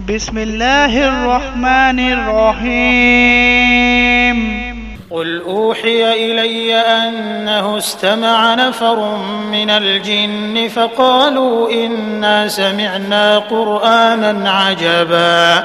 بسم الله الرحمن الرحيم. قل أوحي إلي أنه استمع نفر من الجن فقالوا إنا سمعنا قرآنا عجبا.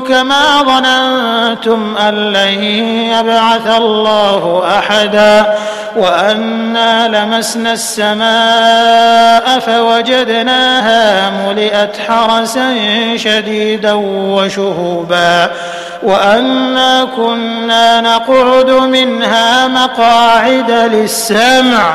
كما ظننتم ان لن يبعث الله احدا وانا لمسنا السماء فوجدناها ملئت حرسا شديدا وشهوبا وانا كنا نقعد منها مقاعد للسمع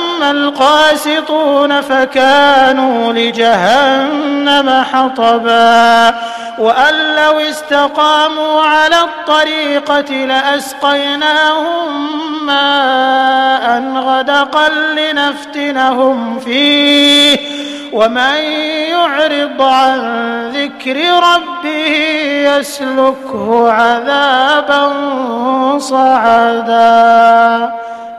واما القاسطون فكانوا لجهنم حطبا وان لو استقاموا على الطريقة لاسقيناهم ماء غدقا لنفتنهم فيه ومن يعرض عن ذكر ربه يسلكه عذابا صعدا